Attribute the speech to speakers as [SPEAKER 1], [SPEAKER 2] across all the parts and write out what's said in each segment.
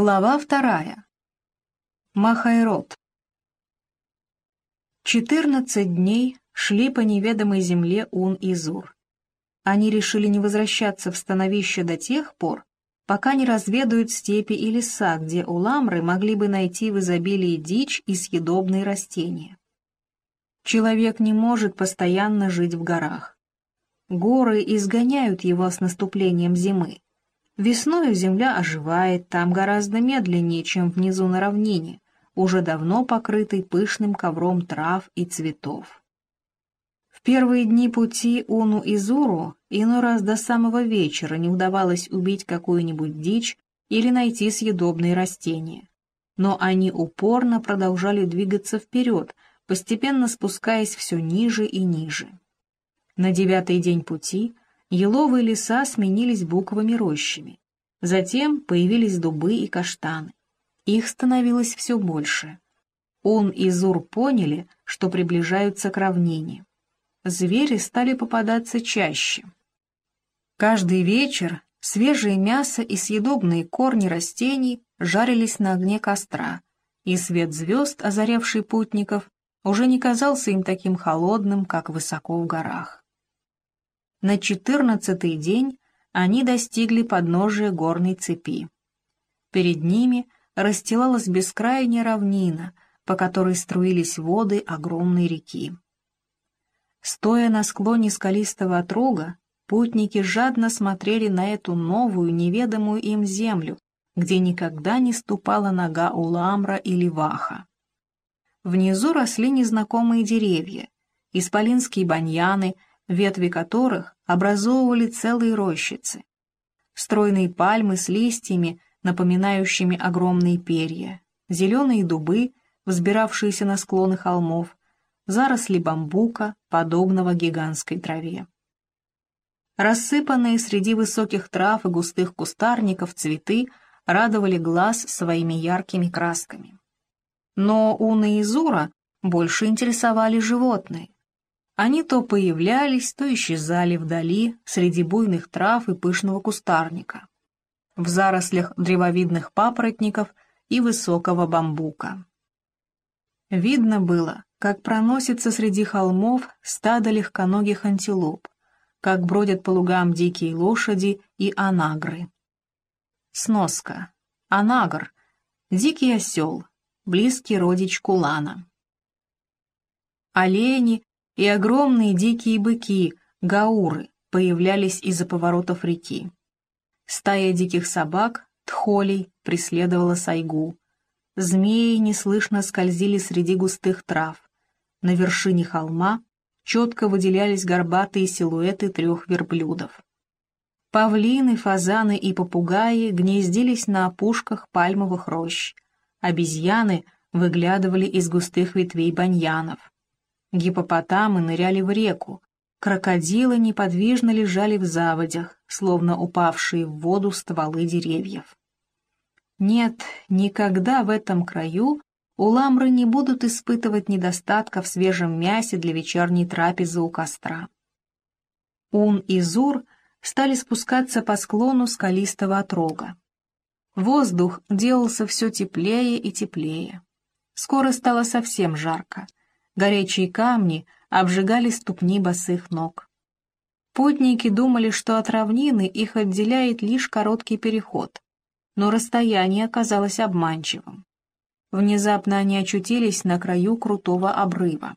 [SPEAKER 1] Глава вторая. Махайрод. Четырнадцать дней шли по неведомой земле Ун и Зур. Они решили не возвращаться в становище до тех пор, пока не разведают степи и леса, где уламры могли бы найти в изобилии дичь и съедобные растения. Человек не может постоянно жить в горах. Горы изгоняют его с наступлением зимы. Весною земля оживает там гораздо медленнее, чем внизу на равнине, уже давно покрытой пышным ковром трав и цветов. В первые дни пути Уну и Зуру иной раз до самого вечера не удавалось убить какую-нибудь дичь или найти съедобные растения. Но они упорно продолжали двигаться вперед, постепенно спускаясь все ниже и ниже. На девятый день пути еловые леса сменились буковыми рощами. Затем появились дубы и каштаны. Их становилось все больше. Он и Зур поняли, что приближаются к равнине. Звери стали попадаться чаще. Каждый вечер свежее мясо и съедобные корни растений жарились на огне костра, и свет звезд, озарявший путников, уже не казался им таким холодным, как высоко в горах. На четырнадцатый день они достигли подножия горной цепи. Перед ними расстилалась бескрайняя равнина, по которой струились воды огромной реки. Стоя на склоне скалистого отрога, путники жадно смотрели на эту новую, неведомую им землю, где никогда не ступала нога Уламра или Ваха. Внизу росли незнакомые деревья, исполинские баньяны — ветви которых образовывали целые рощицы. Стройные пальмы с листьями, напоминающими огромные перья, зеленые дубы, взбиравшиеся на склоны холмов, заросли бамбука, подобного гигантской траве. Рассыпанные среди высоких трав и густых кустарников цветы радовали глаз своими яркими красками. Но Уна и Зура больше интересовали животные. Они то появлялись, то исчезали вдали, среди буйных трав и пышного кустарника, в зарослях древовидных папоротников и высокого бамбука. Видно было, как проносится среди холмов стадо легконогих антилоп, как бродят по лугам дикие лошади и анагры. Сноска. Анагр. Дикий осел. Близкий родич кулана. Олени и огромные дикие быки, гауры, появлялись из-за поворотов реки. Стая диких собак, тхолей, преследовала сайгу. Змеи неслышно скользили среди густых трав. На вершине холма четко выделялись горбатые силуэты трех верблюдов. Павлины, фазаны и попугаи гнездились на опушках пальмовых рощ. Обезьяны выглядывали из густых ветвей баньянов. Гипопотамы ныряли в реку, крокодилы неподвижно лежали в заводях, словно упавшие в воду стволы деревьев. Нет, никогда в этом краю уламры не будут испытывать недостатка в свежем мясе для вечерней трапезы у костра. Ун и Зур стали спускаться по склону скалистого отрога. Воздух делался все теплее и теплее. Скоро стало совсем жарко — горячие камни обжигали ступни босых ног. Путники думали, что от равнины их отделяет лишь короткий переход, но расстояние оказалось обманчивым. Внезапно они очутились на краю крутого обрыва.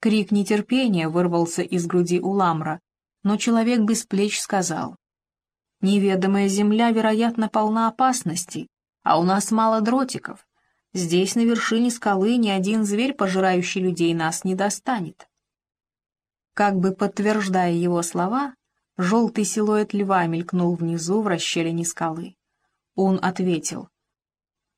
[SPEAKER 1] Крик нетерпения вырвался из груди Уламра, но человек без плеч сказал, «Неведомая земля, вероятно, полна опасностей, а у нас мало дротиков. Здесь, на вершине скалы, ни один зверь, пожирающий людей, нас не достанет. Как бы подтверждая его слова, желтый силуэт льва мелькнул внизу в расщелине скалы. Он ответил.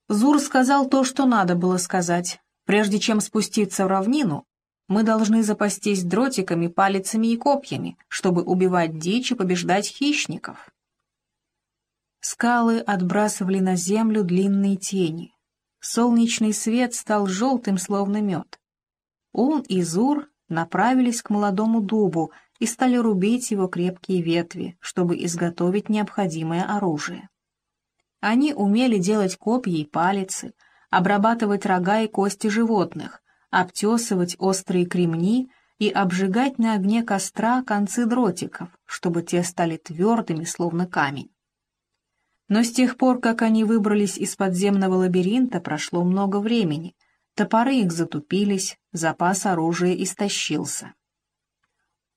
[SPEAKER 1] Зур сказал то, что надо было сказать. Прежде чем спуститься в равнину, мы должны запастись дротиками, палицами и копьями, чтобы убивать дичь и побеждать хищников. Скалы отбрасывали на землю длинные тени. Солнечный свет стал желтым, словно мед. Он и Зур направились к молодому дубу и стали рубить его крепкие ветви, чтобы изготовить необходимое оружие. Они умели делать копья и палицы, обрабатывать рога и кости животных, обтесывать острые кремни и обжигать на огне костра концы дротиков, чтобы те стали твердыми, словно камень. Но с тех пор, как они выбрались из подземного лабиринта, прошло много времени. Топоры их затупились, запас оружия истощился.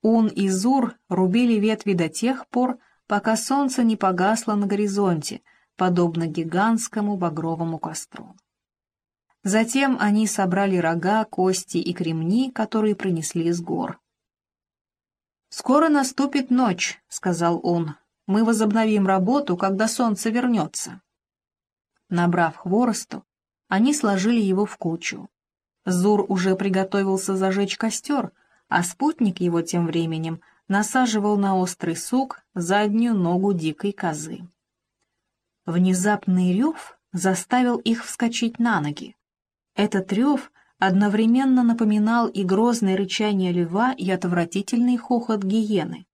[SPEAKER 1] Ун и Зур рубили ветви до тех пор, пока солнце не погасло на горизонте, подобно гигантскому багровому костру. Затем они собрали рога, кости и кремни, которые принесли из гор. «Скоро наступит ночь», — сказал он. «Мы возобновим работу, когда солнце вернется». Набрав хворосту, они сложили его в кучу. Зур уже приготовился зажечь костер, а спутник его тем временем насаживал на острый сук заднюю ногу дикой козы. Внезапный рев заставил их вскочить на ноги. Этот рев одновременно напоминал и грозное рычание льва, и отвратительный хохот гиены.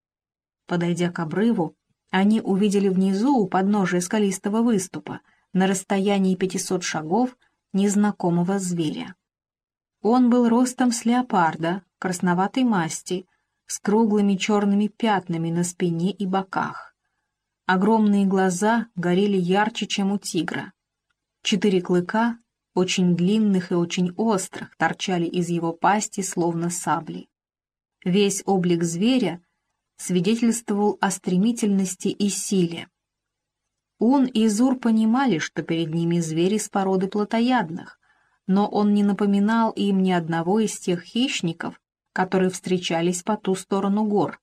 [SPEAKER 1] Подойдя к обрыву, они увидели внизу, у подножия скалистого выступа, на расстоянии 500 шагов, незнакомого зверя. Он был ростом с леопарда, красноватой масти, с круглыми черными пятнами на спине и боках. Огромные глаза горели ярче, чем у тигра. Четыре клыка очень длинных и очень острых, торчали из его пасти, словно сабли. Весь облик зверя свидетельствовал о стремительности и силе. Ун и Зур понимали, что перед ними звери с породы плотоядных, но он не напоминал им ни одного из тех хищников, которые встречались по ту сторону гор.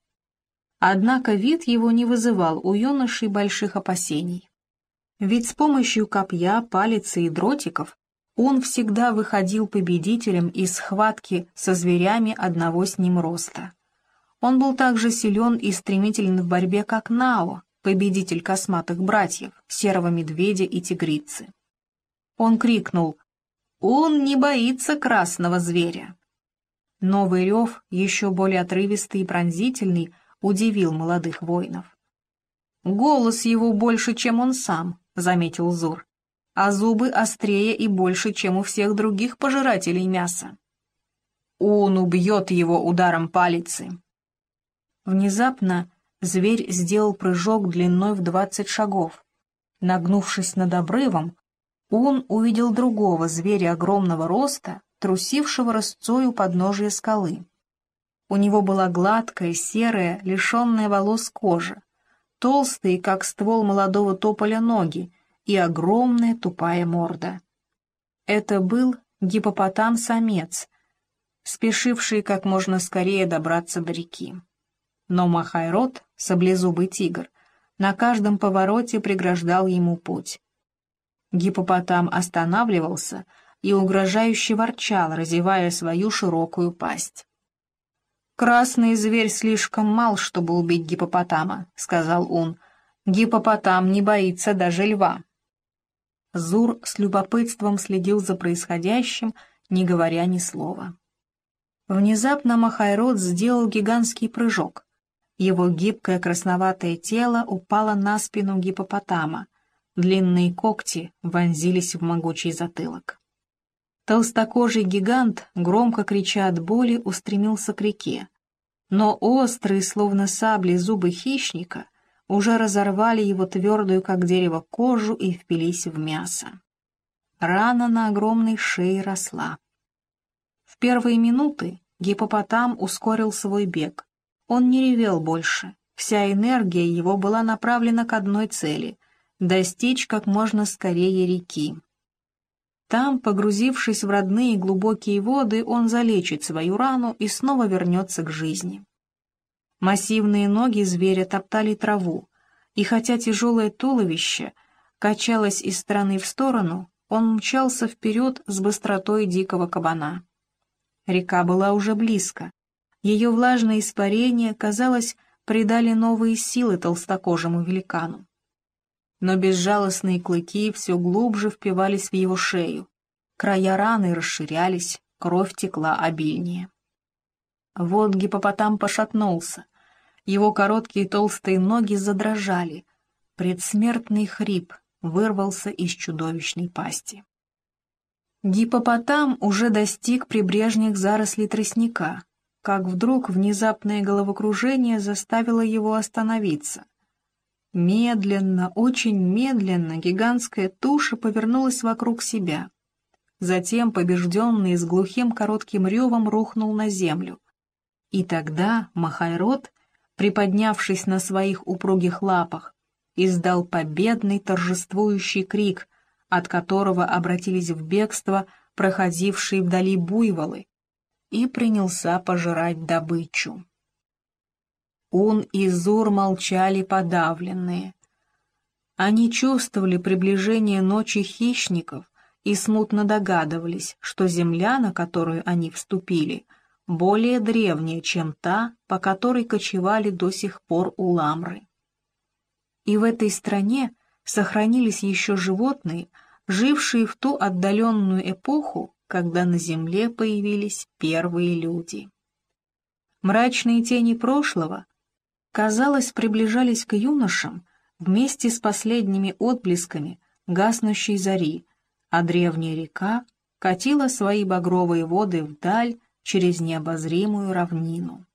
[SPEAKER 1] Однако вид его не вызывал у юношей больших опасений. Ведь с помощью копья, палицы и дротиков он всегда выходил победителем из схватки со зверями одного с ним роста. Он был так же силен и стремителен в борьбе, как Нао, победитель косматых братьев, серого медведя и тигрицы. Он крикнул «Он не боится красного зверя!» Новый рев, еще более отрывистый и пронзительный, удивил молодых воинов. «Голос его больше, чем он сам», — заметил Зур а зубы острее и больше, чем у всех других пожирателей мяса. Он убьет его ударом палицы. Внезапно зверь сделал прыжок длиной в двадцать шагов. Нагнувшись над обрывом, он увидел другого зверя огромного роста, трусившего рысцою подножия скалы. У него была гладкая, серая, лишенная волос кожа, толстые, как ствол молодого тополя, ноги и огромная тупая морда. Это был гипопотам-самец, спешивший как можно скорее добраться до реки. Но Махайрод, саблезубый тигр, на каждом повороте преграждал ему путь. Гипопотам останавливался и угрожающе ворчал, разевая свою широкую пасть. «Красный зверь слишком мал, чтобы убить гипопотама», — сказал он. «Гипопотам не боится даже льва». Зур с любопытством следил за происходящим, не говоря ни слова. Внезапно Махайрод сделал гигантский прыжок. Его гибкое красноватое тело упало на спину гипопотама. Длинные когти вонзились в могучий затылок. Толстокожий гигант, громко крича от боли, устремился к реке. Но острые, словно сабли, зубы хищника уже разорвали его твердую, как дерево, кожу и впились в мясо. Рана на огромной шее росла. В первые минуты гипопотам ускорил свой бег. Он не ревел больше. Вся энергия его была направлена к одной цели — достичь как можно скорее реки. Там, погрузившись в родные глубокие воды, он залечит свою рану и снова вернется к жизни. Массивные ноги зверя топтали траву, и хотя тяжелое туловище качалось из стороны в сторону, он мчался вперед с быстротой дикого кабана. Река была уже близко. Ее влажное испарение, казалось, придали новые силы толстокожему великану. Но безжалостные клыки все глубже впивались в его шею. Края раны расширялись, кровь текла обильнее. Вот гипопотам пошатнулся. Его короткие толстые ноги задрожали. Предсмертный хрип, вырвался из чудовищной пасти. Гипопотам уже достиг прибрежных зарослей тростника, как вдруг внезапное головокружение заставило его остановиться. Медленно, очень медленно гигантская туша повернулась вокруг себя. Затем, побежденный с глухим коротким ревом, рухнул на землю. И тогда Махайрод, приподнявшись на своих упругих лапах, издал победный торжествующий крик, от которого обратились в бегство проходившие вдали буйволы, и принялся пожирать добычу. Ун и Зур молчали подавленные. Они чувствовали приближение ночи хищников и смутно догадывались, что земля, на которую они вступили, более древняя, чем та, по которой кочевали до сих пор уламры. И в этой стране сохранились еще животные, жившие в ту отдаленную эпоху, когда на земле появились первые люди. Мрачные тени прошлого, казалось, приближались к юношам вместе с последними отблесками гаснущей зари, а древняя река катила свои багровые воды вдаль через необозримую равнину.